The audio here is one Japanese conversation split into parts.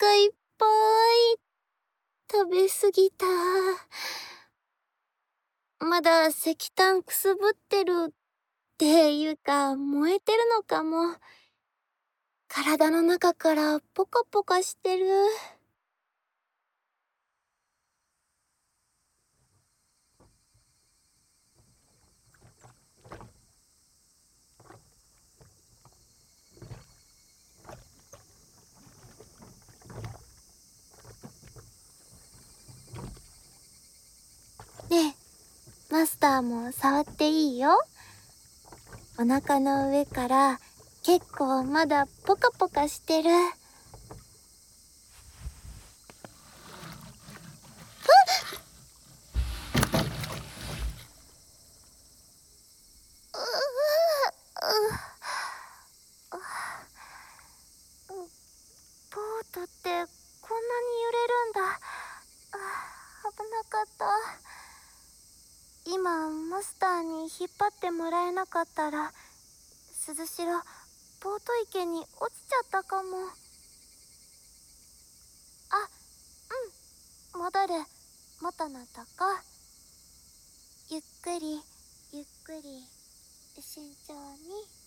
腹いっぱい食べすぎた。まだ石炭くすぶってるっていうか燃えてるのかも。体の中からポカポカしてる。ねえ、マスターも触っていいよ？お腹の上から結構まだポカポカしてる。ボートってこんなに揺れるんだ。危なかった今マスターに引っ張ってもらえなかったら鈴代ボート池に落ちちゃったかも。あうん戻る。元のとこゆっくりゆっくり慎重に。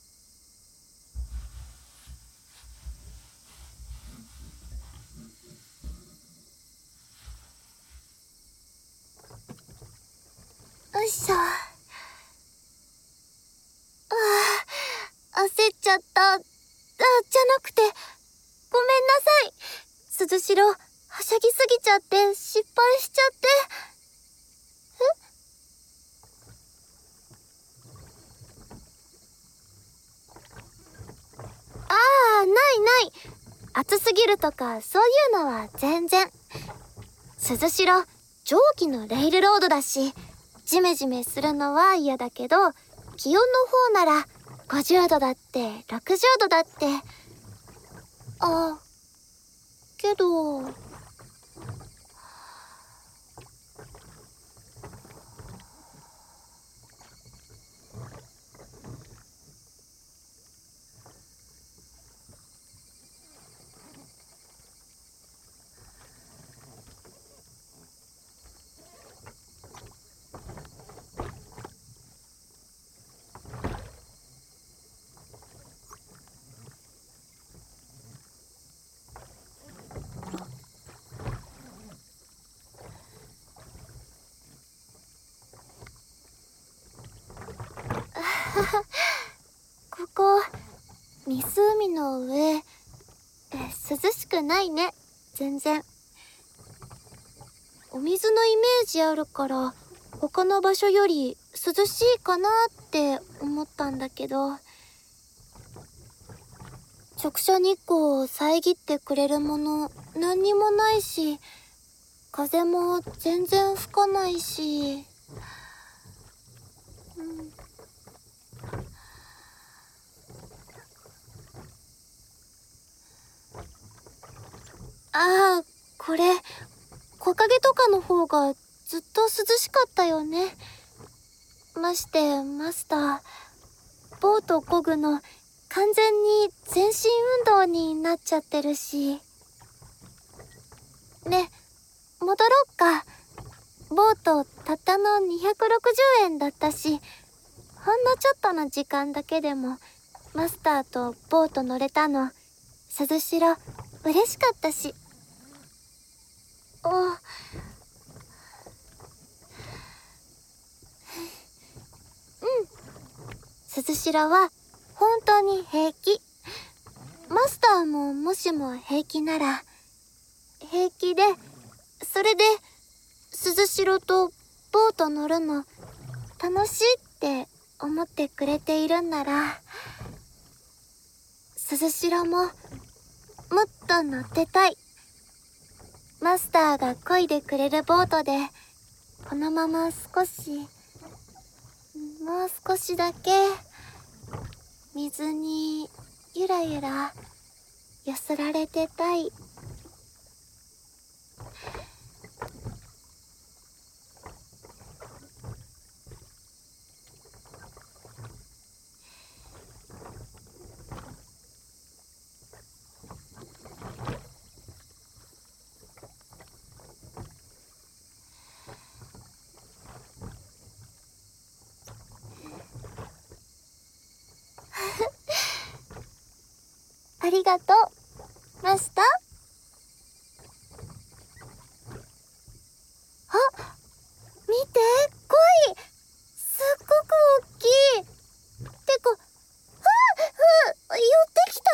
よいしょああ焦っちゃった。あじゃなくてごめんなさい。鈴代はしゃぎすぎちゃって失敗しちゃって。え？ああないない。暑すぎるとかそういうのは全然。鈴代蒸気のレイルロードだしジメジメするのは嫌だけど気温の方なら50度だって60度だって。あけどここ湖の上。え涼しくないね。全然。お水のイメージあるから他の場所より涼しいかなって思ったんだけど。直射日光を遮ってくれるもの何にもないし風も全然吹かないし、ああ、これ、木陰とかの方がずっと涼しかったよね。まして、マスター、ボート漕ぐの完全に全身運動になっちゃってるし。ね、戻ろっか。ボートたったの260円だったし、ほんのちょっとの時間だけでも、マスターとボート乗れたの、鈴代、嬉しかったし。あ。うん。鈴代は本当に平気。マスターももしも平気なら平気でそれで鈴代とボート乗るの楽しいって思ってくれているんなら鈴代ももっと乗ってたい。マスターが漕いでくれるボートでこのまま少しもう少しだけ水にゆらゆら寄せられてたい。りがとう。マスターあ見て鯉すっごく大きいてかああ寄ってきた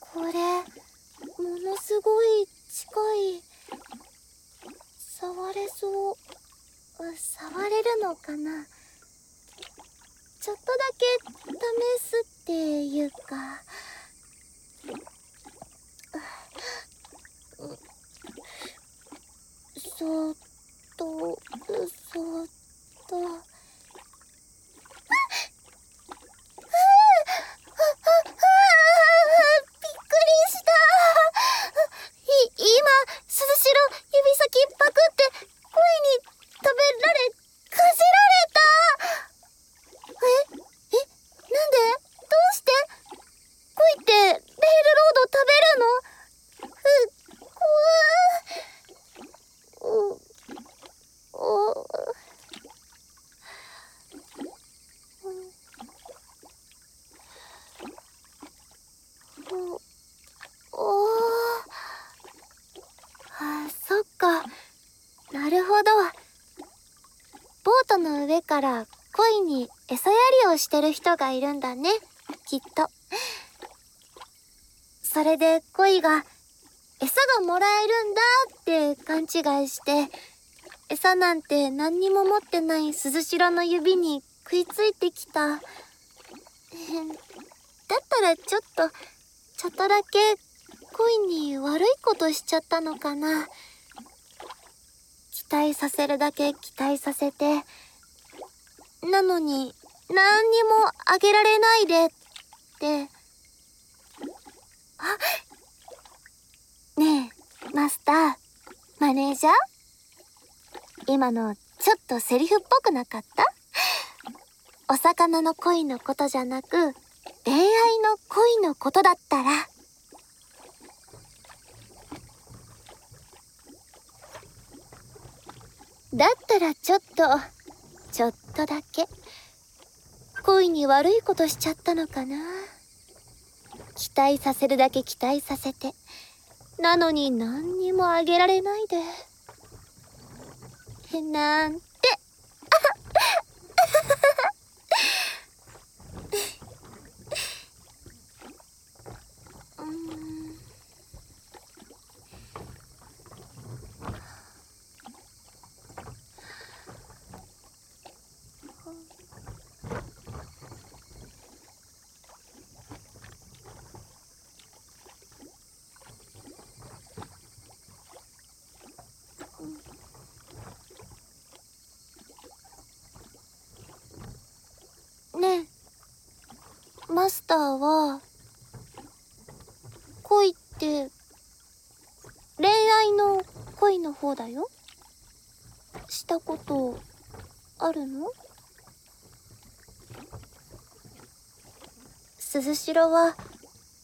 これものすごい近い触れそう触れるのかなちょっとだけ試すっていうかそっとそっと。から恋に餌やりをしてる人がいるんだね、きっと。それで恋が餌がもらえるんだって勘違いして、餌なんて何にも持ってない鈴代の指に食いついてきた。だったらちょっと、ちょっとだけ恋に悪いことしちゃったのかな。期待させるだけ期待させて、なのに、何にもあげられないでって。あねえ、マスター、マネージャー？今のちょっとセリフっぽくなかった？お魚の恋のことじゃなく、恋愛の恋のことだったら。だったらちょっと、ちょっとだけ。恋に悪いことしちゃったのかな。期待させるだけ期待させて。なのに何にもあげられないで。なんてマスターは、恋って、恋愛の恋の方だよ？したことあるの？鈴代は、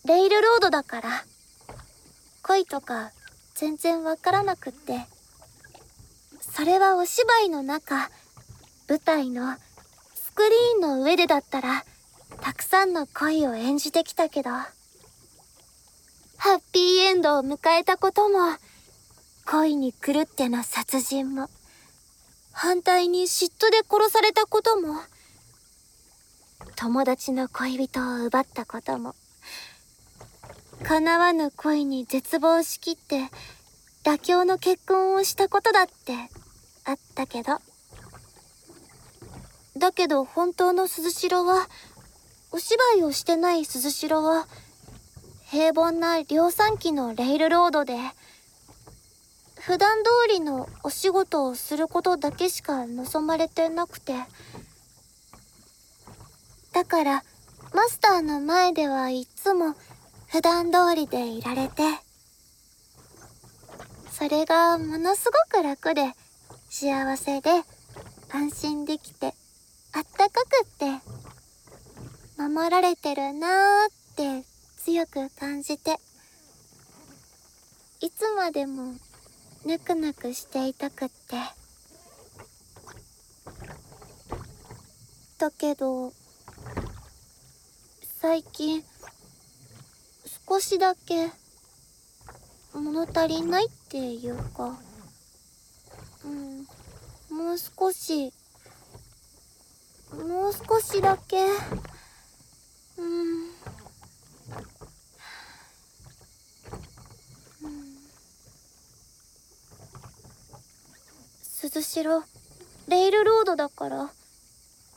レイルロードだから、恋とか全然わからなくって、それはお芝居の中、舞台のスクリーンの上でだったら、たくさんの恋を演じてきたけど、ハッピーエンドを迎えたことも、恋に狂っての殺人も、反対に嫉妬で殺されたことも、友達の恋人を奪ったことも、叶わぬ恋に絶望しきって、妥協の結婚をしたことだってあったけど。だけど本当の鈴代は、お芝居をしてない鈴代は、平凡な量産機のレイルロードで、普段通りのお仕事をすることだけしか望まれてなくて。だから、マスターの前ではいつも普段通りでいられて、それがものすごく楽で、幸せで、安心できて、あったかくって、守られてるなーって強く感じて。いつまでもぬくぬくしていたくって。だけど最近少しだけ物足りないっていうかうんもう少しもう少しだけうんレールロードだから。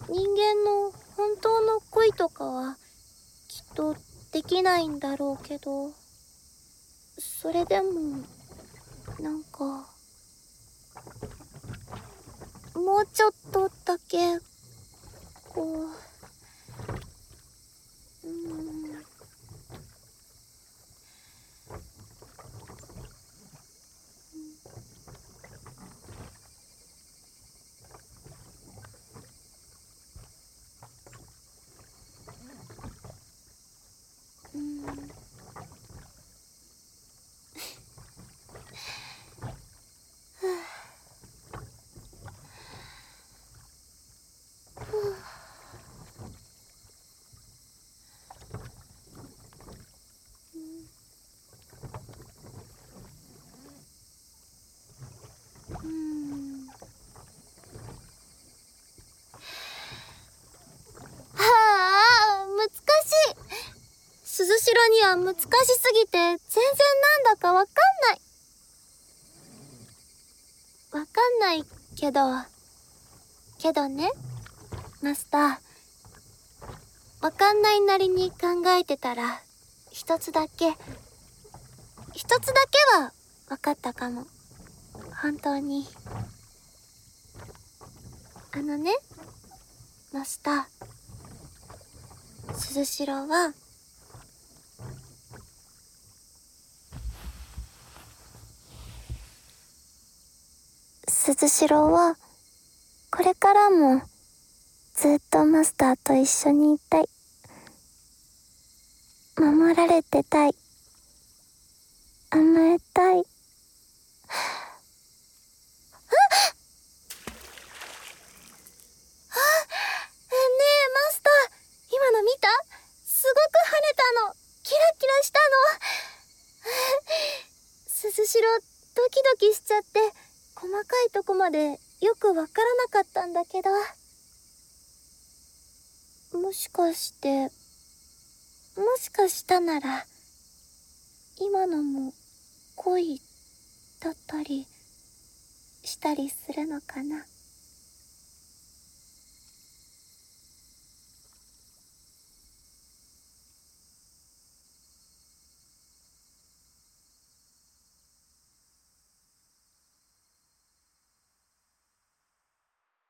人間の本当の恋とかはきっとできないんだろうけど。それでもなんかもうちょっとだけこううんうんうんはあ難しい鈴代には難しすぎて全然なんだかわかんない。わかんないけどけどねマスター。わかんないなりに考えてたら一つだけ一つだけはわかったかも。本当に。あのねマスター。鈴代は鈴代はこれからもずっとマスターと一緒にいたい。守られてたい。甘えたいねえマスター今の見たすごく跳ねたのキラキラしたの鈴代ドキドキしちゃって細かいとこまでよくわからなかったんだけど。もしかしてもしかしたなら今のも恋だったりしたりするのかな？